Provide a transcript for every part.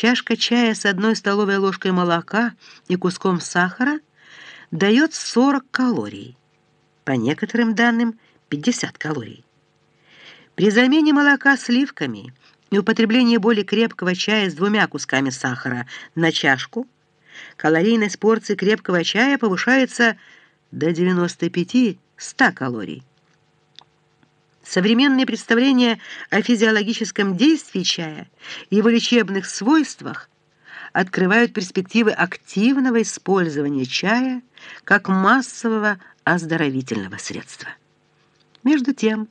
Чашка чая с одной столовой ложкой молока и куском сахара дает 40 калорий. По некоторым данным, 50 калорий. При замене молока сливками и употреблении более крепкого чая с двумя кусками сахара на чашку калорийность порции крепкого чая повышается до 95-100 калорий. Современные представления о физиологическом действии чая и его лечебных свойствах открывают перспективы активного использования чая как массового оздоровительного средства. Между тем,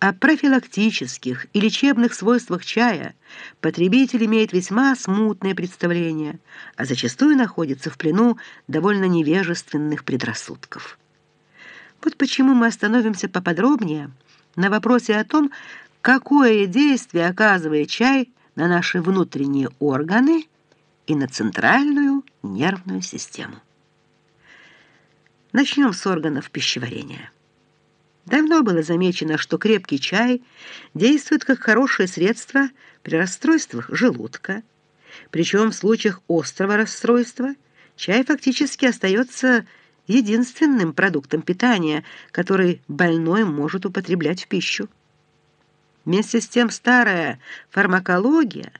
о профилактических и лечебных свойствах чая потребитель имеет весьма смутное представление, а зачастую находится в плену довольно невежественных предрассудков. Вот почему мы остановимся поподробнее – на вопросе о том, какое действие оказывает чай на наши внутренние органы и на центральную нервную систему. Начнем с органов пищеварения. Давно было замечено, что крепкий чай действует как хорошее средство при расстройствах желудка, причем в случаях острого расстройства чай фактически остается единственным продуктом питания, который больной может употреблять в пищу. Вместе с тем старая фармакология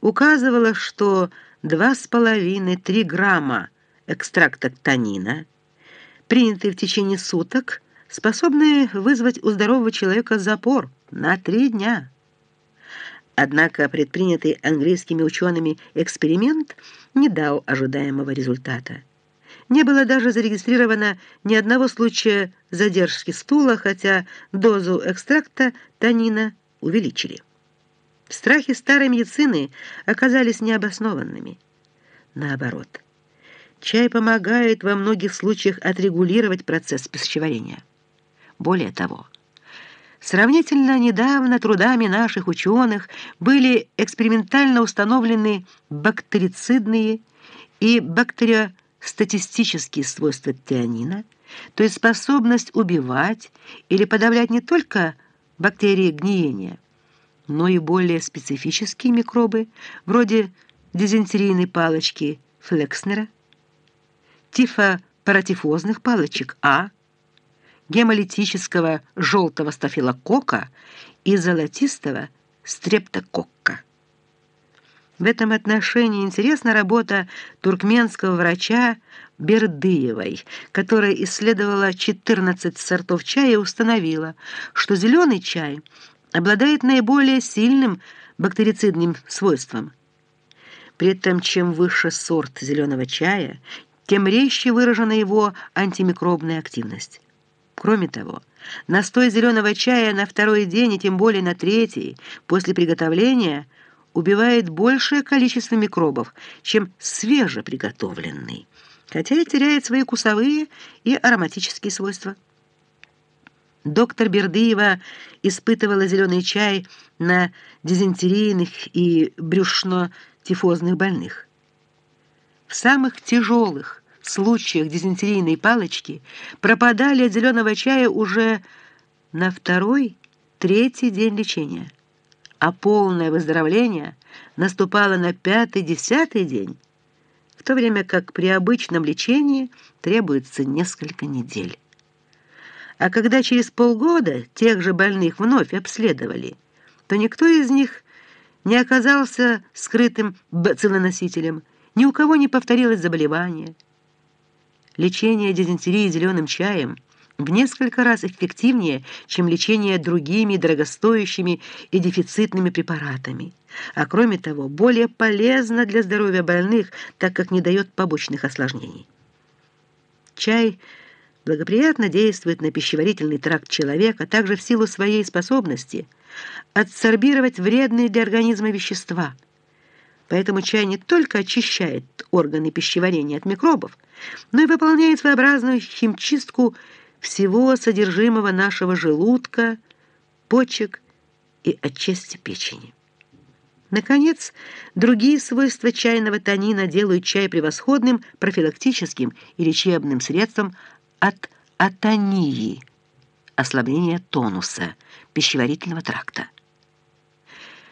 указывала, что 2,5-3 грамма экстракта танина, принятые в течение суток, способны вызвать у здорового человека запор на 3 дня. Однако предпринятый английскими учеными эксперимент не дал ожидаемого результата. Не было даже зарегистрировано ни одного случая задержки стула, хотя дозу экстракта танина увеличили. Страхи старой медицины оказались необоснованными. Наоборот, чай помогает во многих случаях отрегулировать процесс пищеварения. Более того, сравнительно недавно трудами наших ученых были экспериментально установлены бактерицидные и бактериоцидные статистические свойства тианина, то есть способность убивать или подавлять не только бактерии гниения, но и более специфические микробы, вроде дизентерийной палочки Флекснера, тифопаратифозных палочек А, гемолитического желтого стафилококка и золотистого стрептококка. В этом отношении интересна работа туркменского врача Бердыевой, которая исследовала 14 сортов чая и установила, что зеленый чай обладает наиболее сильным бактерицидным свойством. При этом чем выше сорт зеленого чая, тем резче выражена его антимикробная активность. Кроме того, настой зеленого чая на второй день и тем более на третий после приготовления – убивает большее количество микробов, чем свежеприготовленный, хотя и теряет свои вкусовые и ароматические свойства. Доктор Бердыева испытывала зеленый чай на дизентерийных и брюшно-тифозных больных. В самых тяжелых случаях дизентерийной палочки пропадали от зеленого чая уже на второй-третий день лечения а полное выздоровление наступало на пятый-десятый день, в то время как при обычном лечении требуется несколько недель. А когда через полгода тех же больных вновь обследовали, то никто из них не оказался скрытым бациллоносителем, ни у кого не повторилось заболевание. Лечение дизентерии зеленым чаем – в несколько раз эффективнее, чем лечение другими дорогостоящими и дефицитными препаратами. А кроме того, более полезно для здоровья больных, так как не дает побочных осложнений. Чай благоприятно действует на пищеварительный тракт человека, также в силу своей способности адсорбировать вредные для организма вещества. Поэтому чай не только очищает органы пищеварения от микробов, но и выполняет своеобразную химчистку всего содержимого нашего желудка, почек и отчасти печени. Наконец, другие свойства чайного танина делают чай превосходным профилактическим и лечебным средством от атонии, ослабления тонуса пищеварительного тракта.